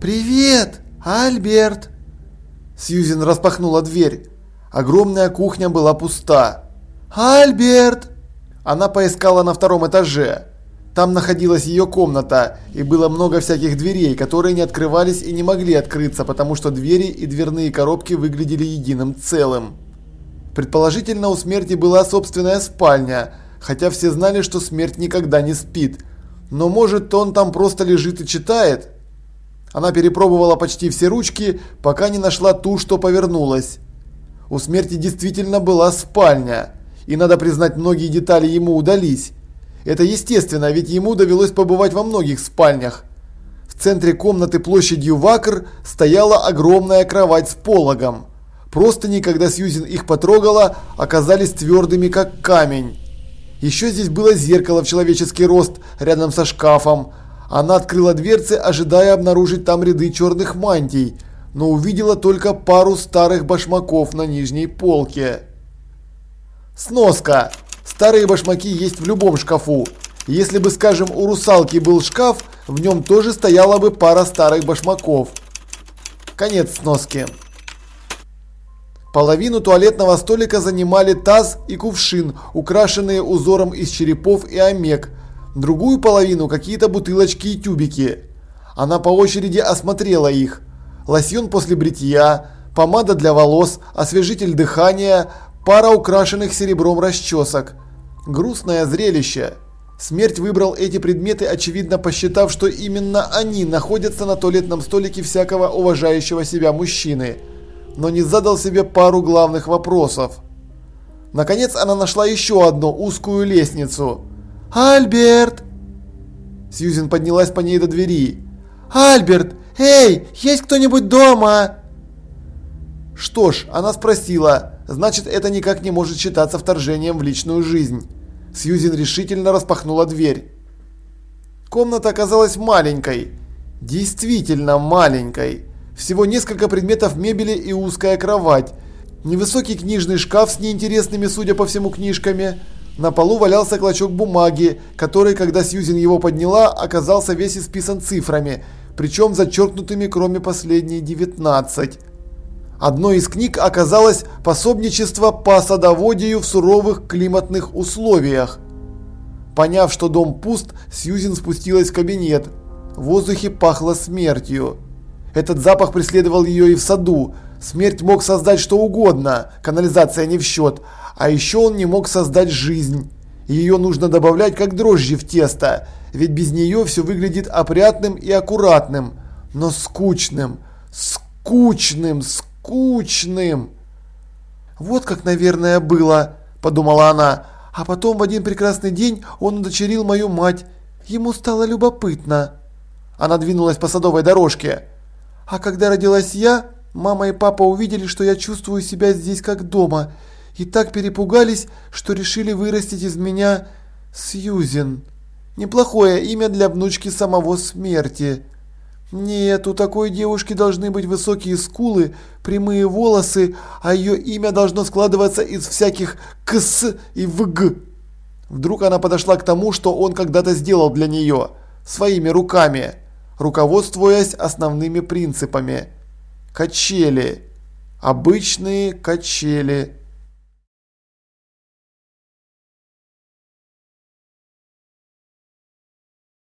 «Привет, Альберт!» Сьюзен распахнула дверь. Огромная кухня была пуста. «Альберт!» Она поискала на втором этаже. Там находилась ее комната, и было много всяких дверей, которые не открывались и не могли открыться, потому что двери и дверные коробки выглядели единым целым. Предположительно, у смерти была собственная спальня, хотя все знали, что смерть никогда не спит. Но может он там просто лежит и читает? Она перепробовала почти все ручки, пока не нашла ту, что повернулась. У смерти действительно была спальня, и надо признать, многие детали ему удались. Это естественно, ведь ему довелось побывать во многих спальнях. В центре комнаты площадью Вакр стояла огромная кровать с пологом. Просто никогда Сьюзен их потрогала, оказались твердыми как камень. Еще здесь было зеркало в человеческий рост рядом со шкафом. Она открыла дверцы, ожидая обнаружить там ряды черных мантий, но увидела только пару старых башмаков на нижней полке. Сноска. Старые башмаки есть в любом шкафу. Если бы, скажем, у русалки был шкаф, в нем тоже стояла бы пара старых башмаков. Конец сноски. Половину туалетного столика занимали таз и кувшин, украшенные узором из черепов и омег. Другую половину какие-то бутылочки и тюбики. Она по очереди осмотрела их. Лосьон после бритья, помада для волос, освежитель дыхания, пара украшенных серебром расчесок. Грустное зрелище. Смерть выбрал эти предметы, очевидно посчитав, что именно они находятся на туалетном столике всякого уважающего себя мужчины но не задал себе пару главных вопросов. Наконец она нашла еще одну узкую лестницу. «Альберт!» Сьюзен поднялась по ней до двери. «Альберт! Эй, есть кто-нибудь дома?» Что ж, она спросила, значит это никак не может считаться вторжением в личную жизнь. Сьюзен решительно распахнула дверь. Комната оказалась маленькой. Действительно маленькой. Всего несколько предметов мебели и узкая кровать. Невысокий книжный шкаф с неинтересными, судя по всему, книжками. На полу валялся клочок бумаги, который, когда Сьюзен его подняла, оказался весь исписан цифрами, причем зачеркнутыми, кроме последней 19. Одной из книг оказалось «Пособничество по садоводию в суровых климатных условиях». Поняв, что дом пуст, Сьюзен спустилась в кабинет. В воздухе пахло смертью. Этот запах преследовал ее и в саду. Смерть мог создать что угодно, канализация не в счет. А еще он не мог создать жизнь. Ее нужно добавлять как дрожжи в тесто, ведь без нее все выглядит опрятным и аккуратным, но скучным, скучным, скучным. Вот как, наверное, было, подумала она. А потом в один прекрасный день он удочерил мою мать. Ему стало любопытно. Она двинулась по садовой дорожке. А когда родилась я, мама и папа увидели, что я чувствую себя здесь как дома, и так перепугались, что решили вырастить из меня Сьюзен. Неплохое имя для внучки самого смерти. Нет, у такой девушки должны быть высокие скулы, прямые волосы, а ее имя должно складываться из всяких «кс» и «вг». Вдруг она подошла к тому, что он когда-то сделал для нее, своими руками руководствуясь основными принципами. Качели. Обычные качели.